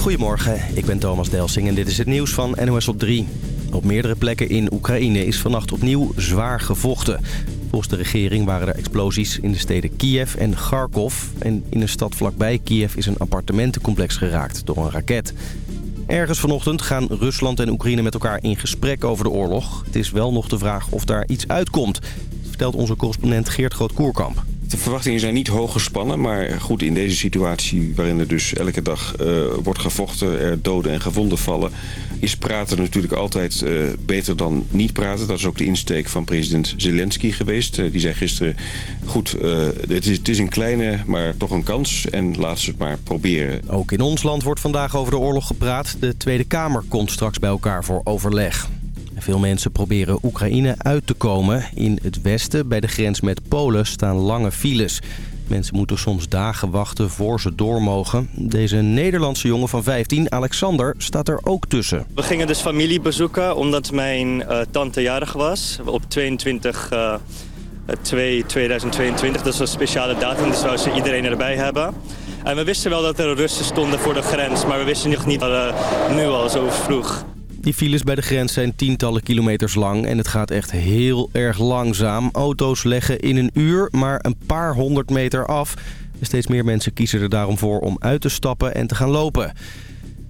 Goedemorgen, ik ben Thomas Delsing en dit is het nieuws van NOS op 3. Op meerdere plekken in Oekraïne is vannacht opnieuw zwaar gevochten. Volgens de regering waren er explosies in de steden Kiev en Kharkov. En in een stad vlakbij Kiev is een appartementencomplex geraakt door een raket. Ergens vanochtend gaan Rusland en Oekraïne met elkaar in gesprek over de oorlog. Het is wel nog de vraag of daar iets uitkomt, vertelt onze correspondent Geert Groot-Koerkamp. De verwachtingen zijn niet hoog gespannen, maar goed, in deze situatie waarin er dus elke dag uh, wordt gevochten, er doden en gewonden vallen, is praten natuurlijk altijd uh, beter dan niet praten. Dat is ook de insteek van president Zelensky geweest. Uh, die zei gisteren, goed, het is, het, is, een kleine, maar toch een kans en laat ze het maar proberen. Ook in ons land wordt vandaag over de oorlog gepraat. De Tweede Kamer komt straks bij elkaar voor overleg. Veel mensen proberen Oekraïne uit te komen. In het westen, bij de grens met Polen, staan lange files. Mensen moeten soms dagen wachten voor ze door mogen. Deze Nederlandse jongen van 15, Alexander, staat er ook tussen. We gingen dus familie bezoeken omdat mijn uh, tante jarig was. Op 22 uh, 2 2022, dat is een speciale datum, dus zouden ze iedereen erbij hebben. En we wisten wel dat er Russen stonden voor de grens, maar we wisten nog niet uh, nu al zo vroeg. Die files bij de grens zijn tientallen kilometers lang en het gaat echt heel erg langzaam. Auto's leggen in een uur maar een paar honderd meter af. Steeds meer mensen kiezen er daarom voor om uit te stappen en te gaan lopen.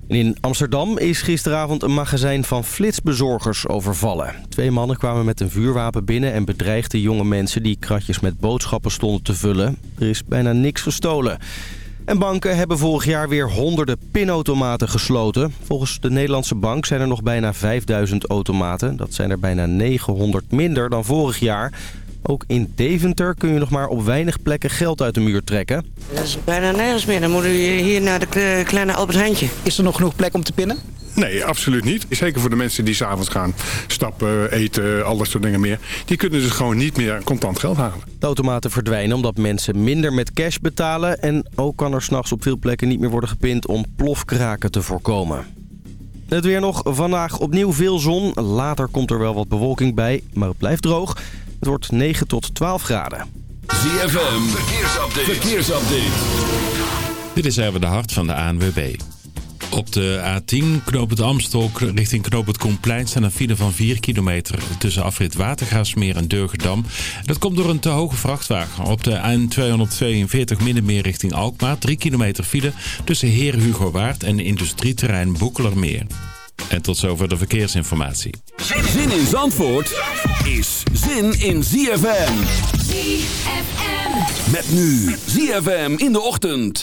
in Amsterdam is gisteravond een magazijn van flitsbezorgers overvallen. Twee mannen kwamen met een vuurwapen binnen en bedreigden jonge mensen die kratjes met boodschappen stonden te vullen. Er is bijna niks gestolen. En banken hebben vorig jaar weer honderden pinautomaten gesloten. Volgens de Nederlandse bank zijn er nog bijna 5000 automaten. Dat zijn er bijna 900 minder dan vorig jaar. Ook in Deventer kun je nog maar op weinig plekken geld uit de muur trekken. Dat is bijna nergens meer. Dan moeten we hier naar de kleine Albert Heintje. Is er nog genoeg plek om te pinnen? Nee, absoluut niet. Zeker voor de mensen die s'avonds gaan stappen, eten, al dat soort dingen meer. Die kunnen dus gewoon niet meer contant geld halen. De automaten verdwijnen omdat mensen minder met cash betalen. En ook kan er s'nachts op veel plekken niet meer worden gepind om plofkraken te voorkomen. Het weer nog. Vandaag opnieuw veel zon. Later komt er wel wat bewolking bij, maar het blijft droog. Het wordt 9 tot 12 graden. ZFM, verkeersupdate. verkeersupdate. Dit is even de hart van de ANWB. Op de A10 knoop het Amstel richting knoop het Komplein staan een file van 4 kilometer tussen afrit Watergaasmeer en Durgedam. Dat komt door een te hoge vrachtwagen. Op de N242 Middenmeer richting Alkmaar 3 kilometer file tussen Heer Hugo Waard en industrieterrein Boekelermeer. En tot zover de verkeersinformatie. Zin in Zandvoort is zin in ZFM. ZFM. Met nu ZFM in de ochtend.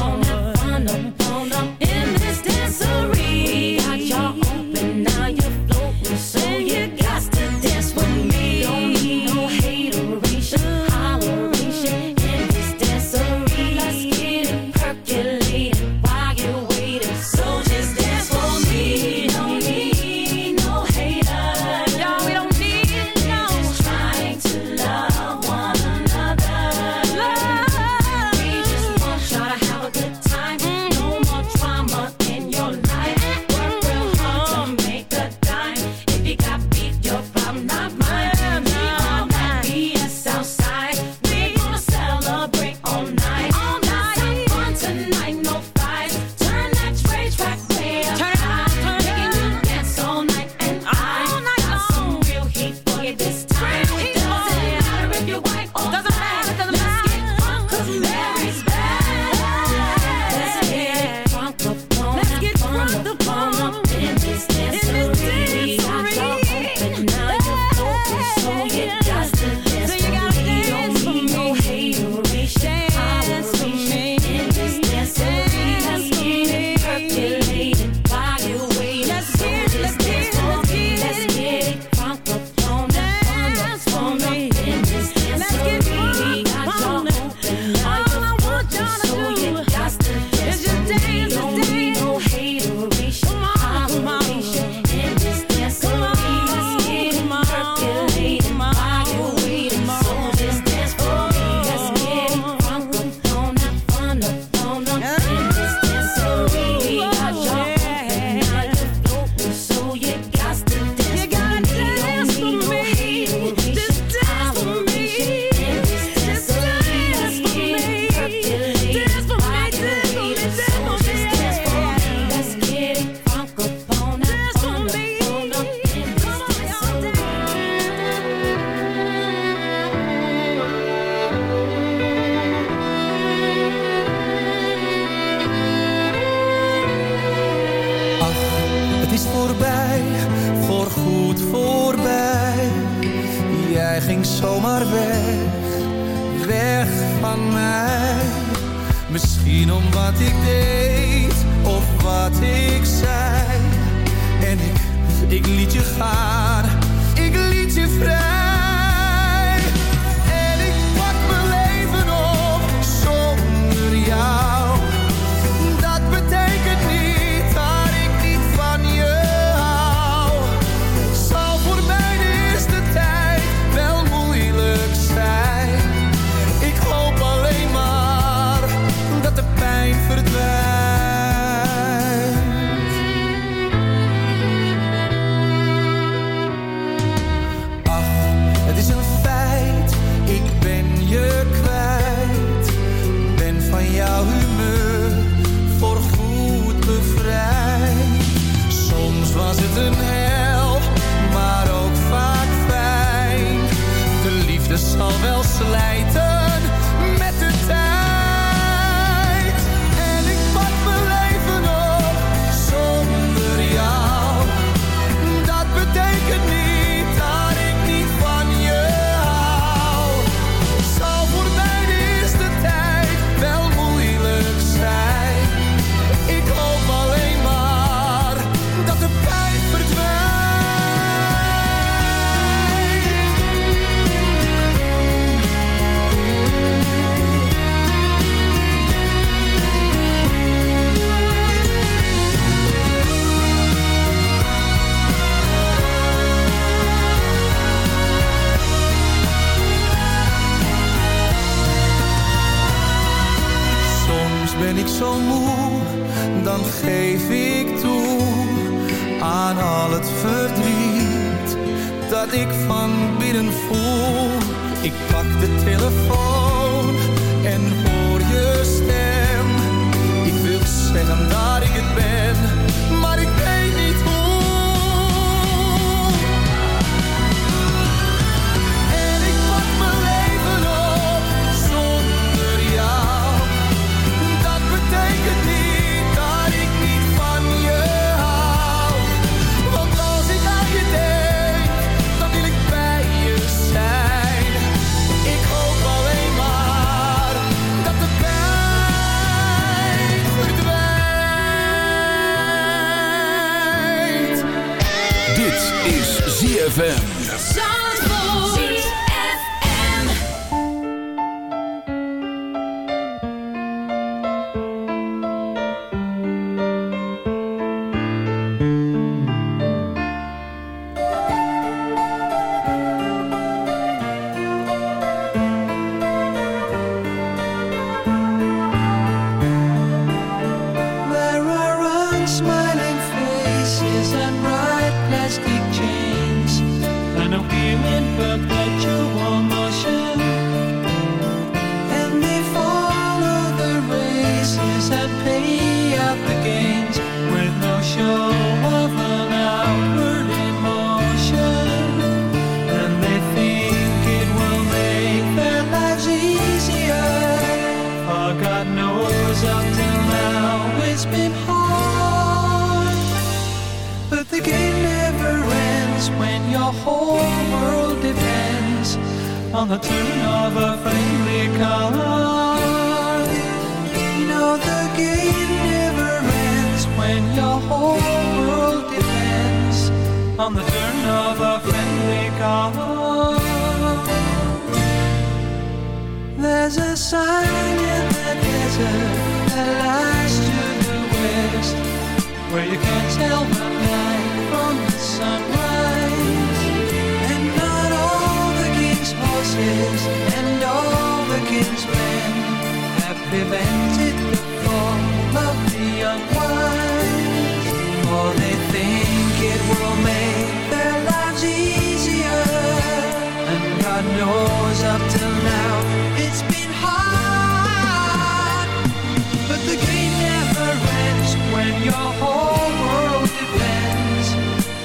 Where you can't tell the night from the sunrise. And not all the king's horses and all the king's men have prevented the fall of the unwise. For they think it will make their lives easier. And God knows up till now it's been hard. But the game never ends when your whole world depends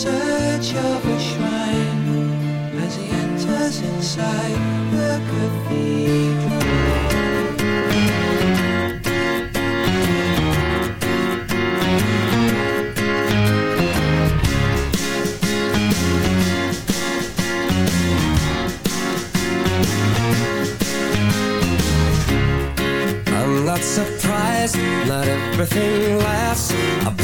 search of a shrine as he enters inside the cathedral. I'm not surprised, not everything lasts.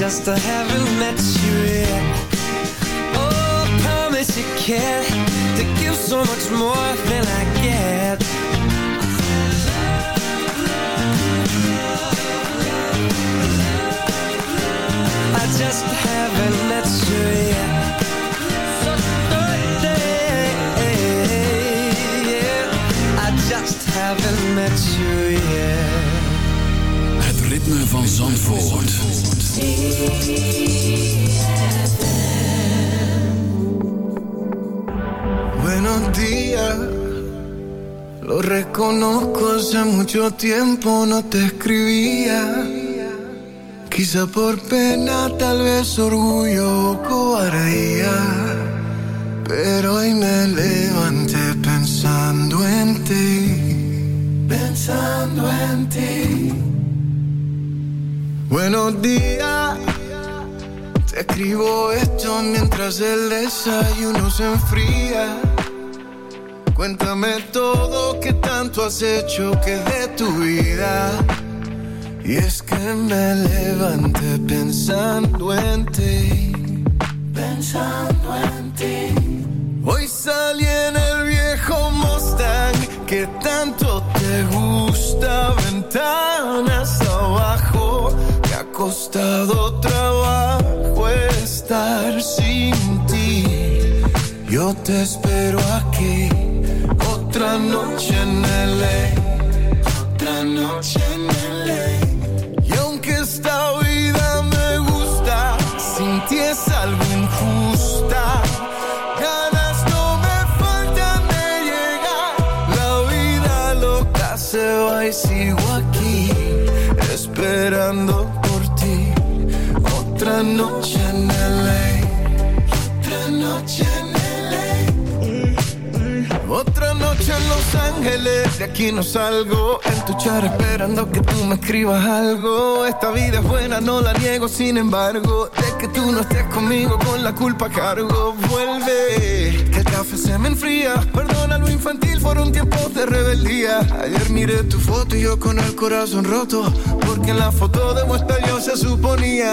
yet I just haven't met you yet. Oh, promise you care to give so much more than I get. I just haven't met you yet. Yeah, I just haven't met you yet. Het ritme van Zandvoort. Buenos días, lo reconozco, hace mucho tiempo no te escribía. Quizá por pena, tal vez orgullo o cobardía. Pero hoy me levanté pensando en ti, pensando en ti. Buenos días. Te escribo esto mientras el desayuno se enfría. Cuéntame todo que tanto has hecho que de tu vida. Y es que me levanté pensando en ti, pensando en ti. Hoy salí en el viejo Mustang que tanto te gusta, ventanas abajo. Costado trabajo estar sin ti. Yo te espero aquí, otra noche en LA, otra noche en LA. Y aunque esta vida me gusta, sin ti es algo injusta. Ganas no me faltan de llegar. La vida loca se va y sigo aquí, esperando. Otra noche en LA, otra noche en LA. Otra noche en Los Ángeles, de aquí no salgo. En tu char esperando que tú me escribas algo. Esta vida es buena, no la niego, sin embargo. De que tú no estés conmigo, con la culpa cargo. Vuelve, que el café se me enfría. Perdona lo infantil, fueron tiempos de rebeldía. Ayer miré tu foto y yo con el corazón roto. Porque en la foto de muestra yo se suponía.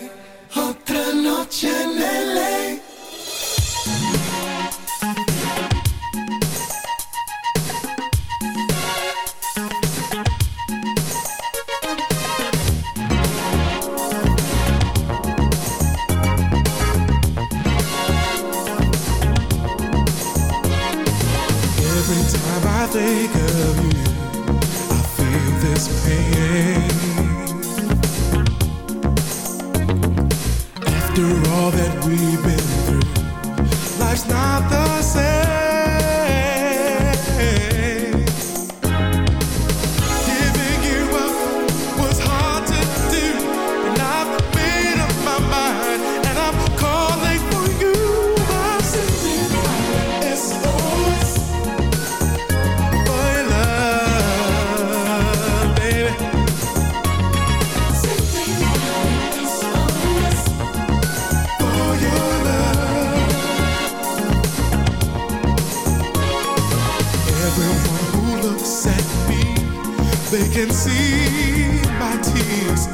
see my tears.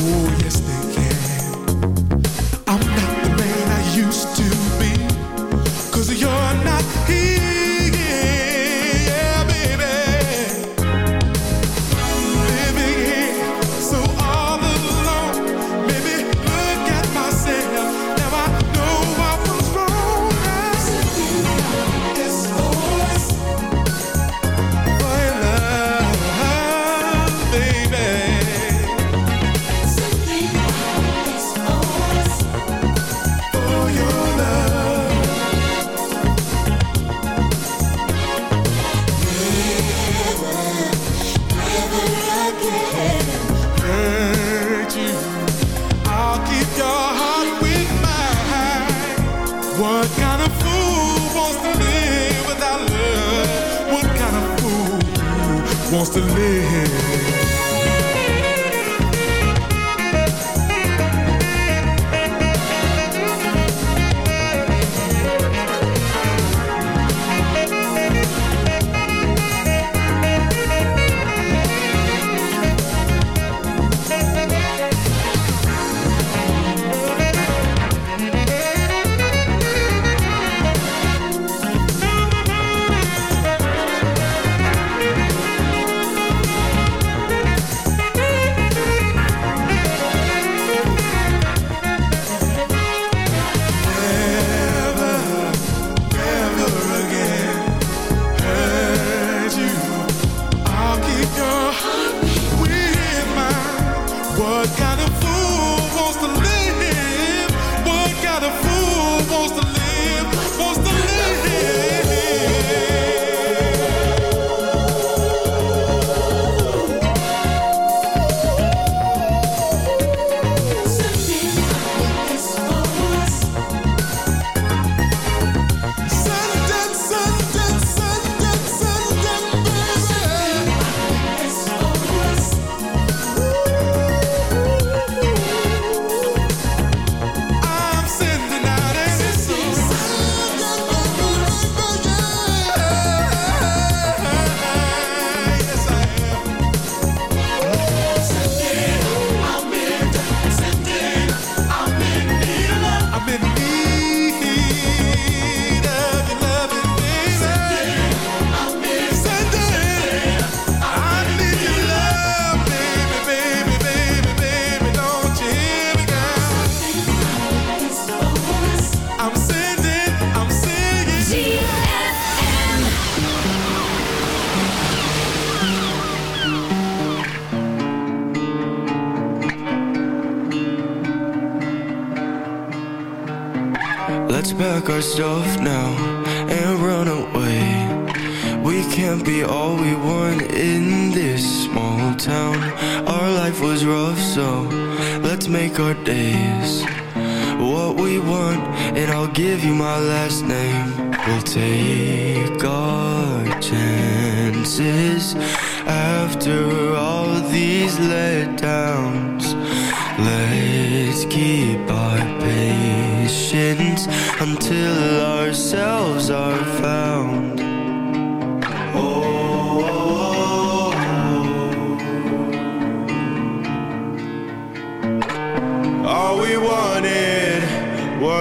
Oh, yes, they can.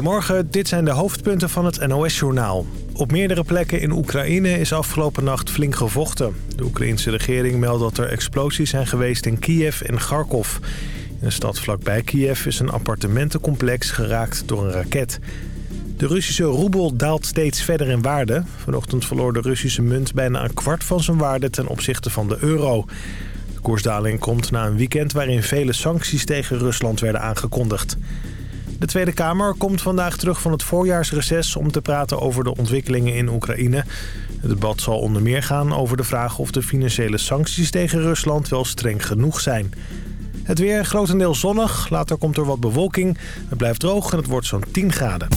Goedemorgen, dit zijn de hoofdpunten van het NOS-journaal. Op meerdere plekken in Oekraïne is afgelopen nacht flink gevochten. De Oekraïnse regering meldt dat er explosies zijn geweest in Kiev en Kharkov. In een stad vlakbij Kiev is een appartementencomplex geraakt door een raket. De Russische roebel daalt steeds verder in waarde. Vanochtend verloor de Russische munt bijna een kwart van zijn waarde ten opzichte van de euro. De koersdaling komt na een weekend waarin vele sancties tegen Rusland werden aangekondigd. De Tweede Kamer komt vandaag terug van het voorjaarsreces om te praten over de ontwikkelingen in Oekraïne. Het debat zal onder meer gaan over de vraag of de financiële sancties tegen Rusland wel streng genoeg zijn. Het weer grotendeels zonnig, later komt er wat bewolking. Het blijft droog en het wordt zo'n 10 graden.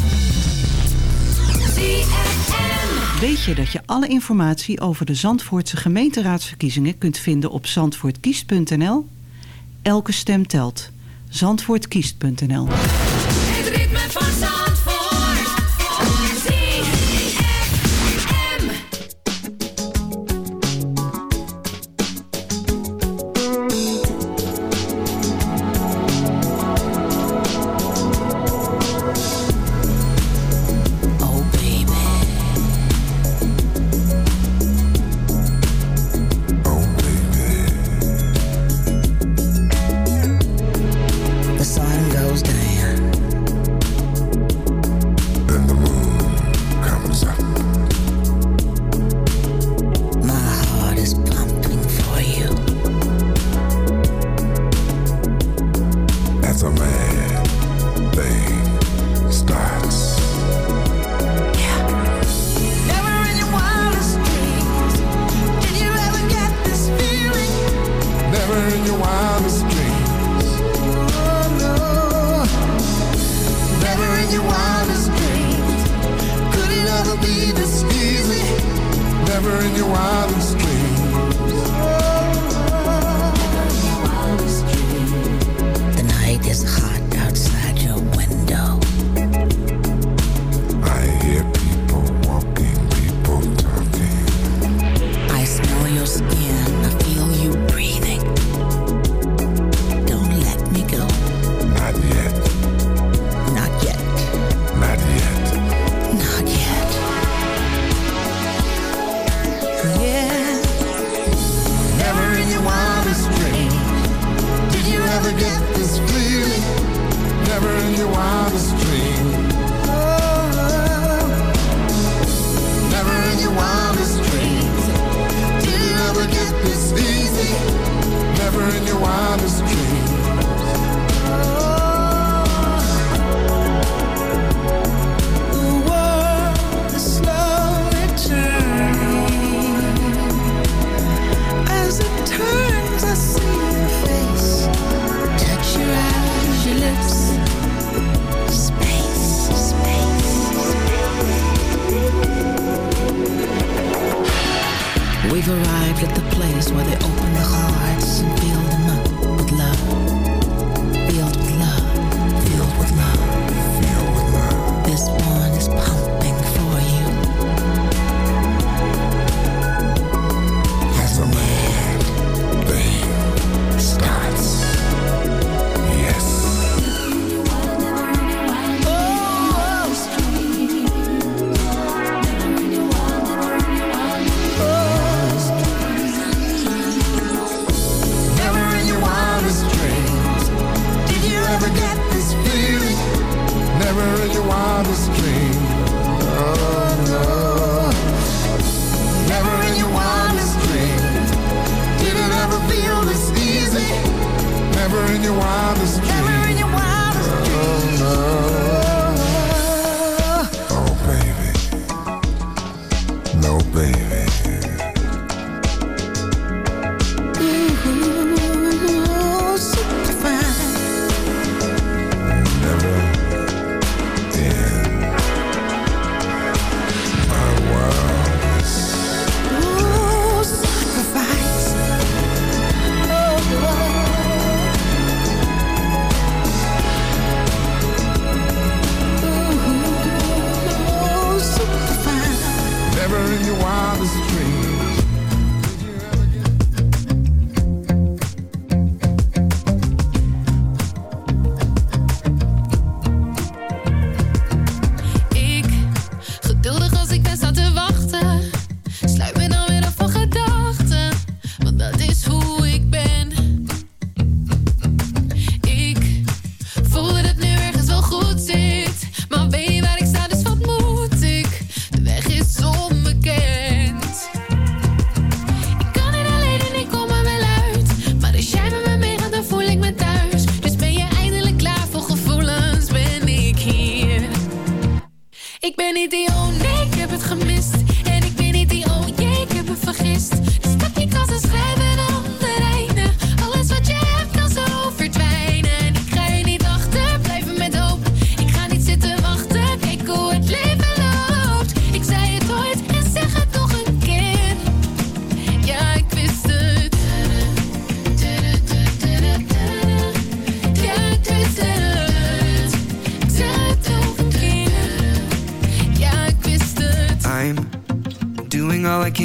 Weet je dat je alle informatie over de Zandvoortse gemeenteraadsverkiezingen kunt vinden op zandvoortkiest.nl? Elke stem telt. Zandvoortkiest.nl Never in your wildest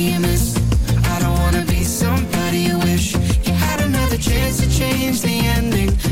you miss. I don't wanna be somebody you wish you had another chance to change the ending.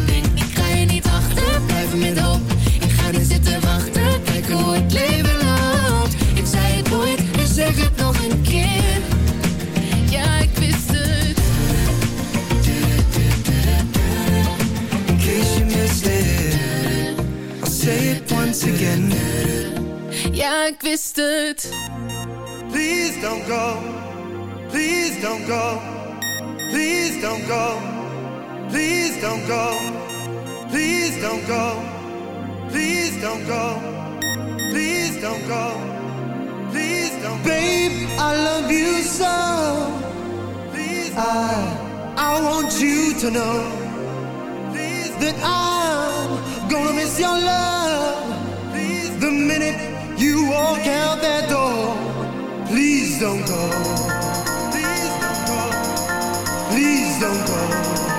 Ik wist het. Please don't go. Please don't go. Please don't go. Please don't go. Please don't go. Please don't go. Please don't go. Please don't go. Babe, I love you so. Please I I want you to know that I'm gonna miss your love. The minute you walk out that door. Please don't go. Please don't go. Please don't go.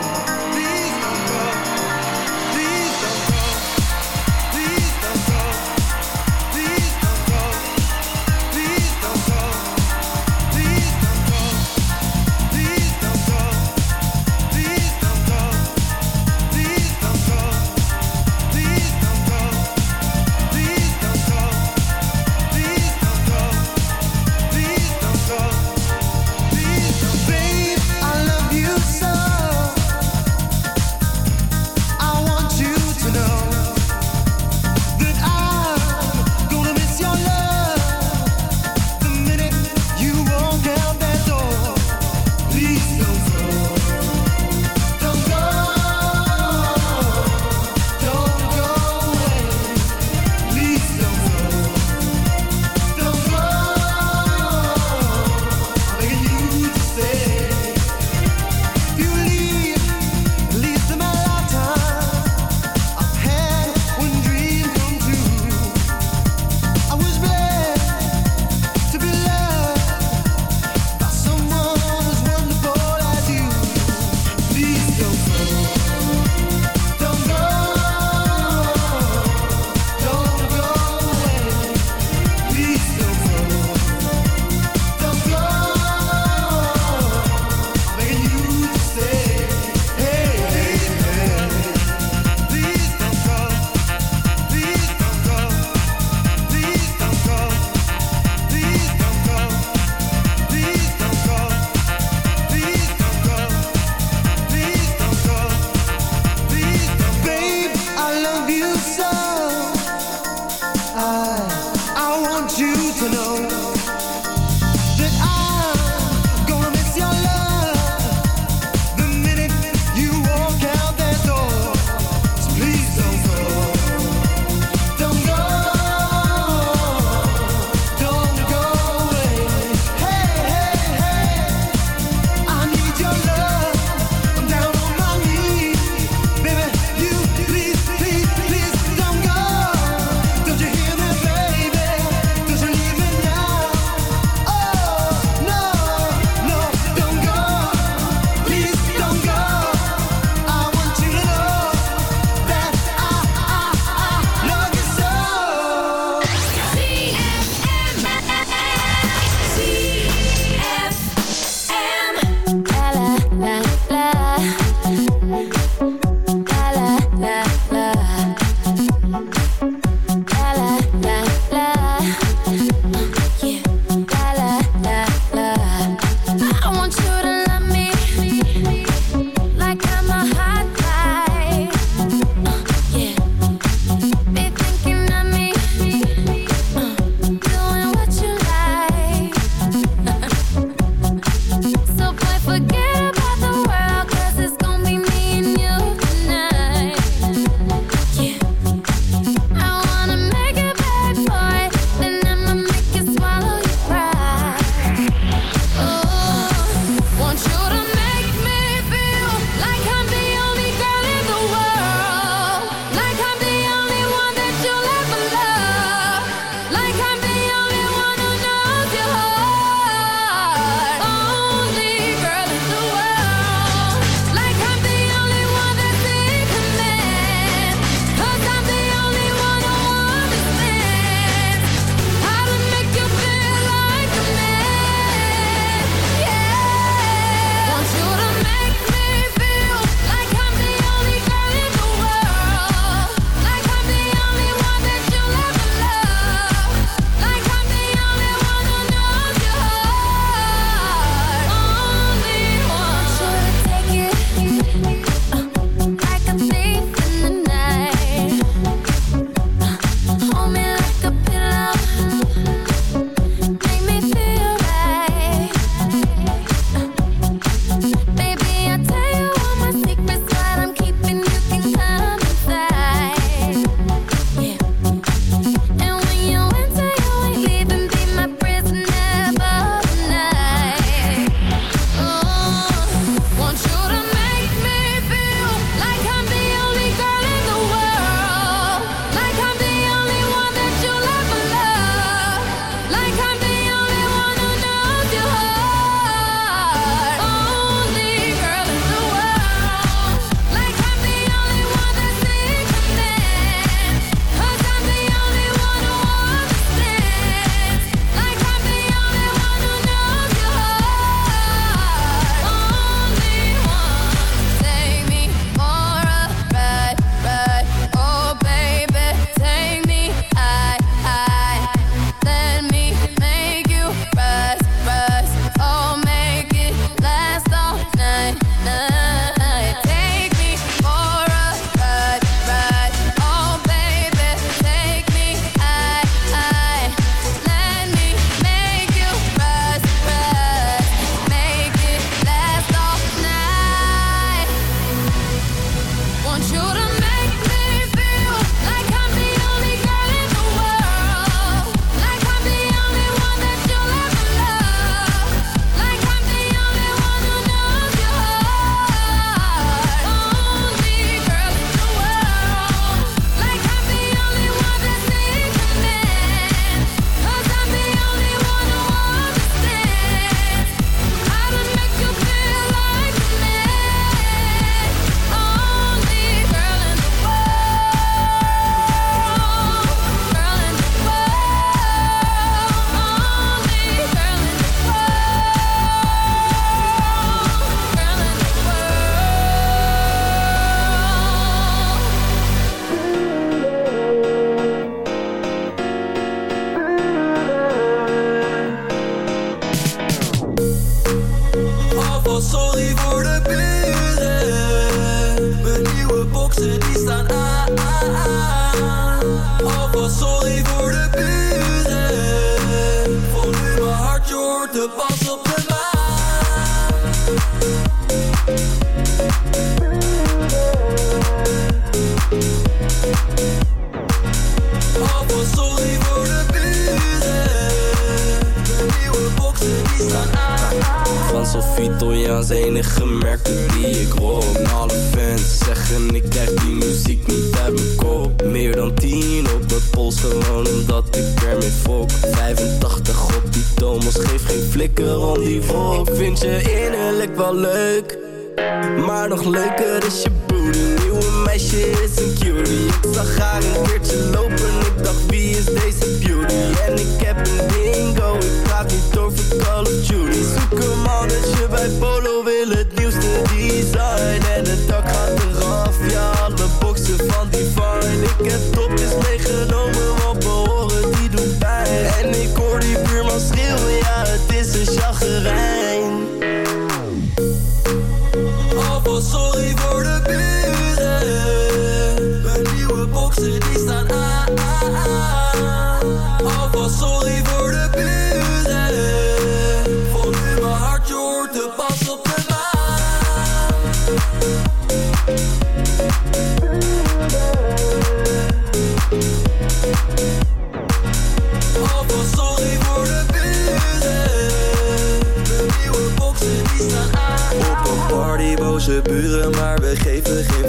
Sophie Italiaans enige merken die ik rock Alle fans zeggen ik krijg die muziek niet uit mijn kop. Meer dan 10 op mijn pols gewoon omdat ik ermee fok. 85 op die Thomas geef geen flikker om die volk Vind je innerlijk wel leuk Maar nog leuker is je booty Nieuwe meisje is een cutie. Ik zag haar een keertje lopen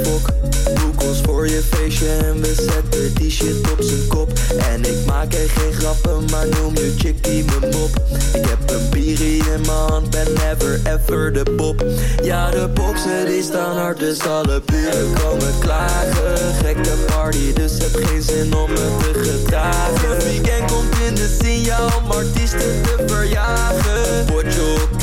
fok Boek ons voor je feestje en we zetten die shit op zijn kop. En ik maak er geen grappen, maar noem je chickie mijn mop. Ik heb een bierie in mijn hand, ben never ever de pop. Ja, de boxen die staan hard, dus alle buren komen klagen. Gekke party, dus heb geen zin om me te gedragen. Het weekend komt in de scene, om artiesten te verjagen. Potjokie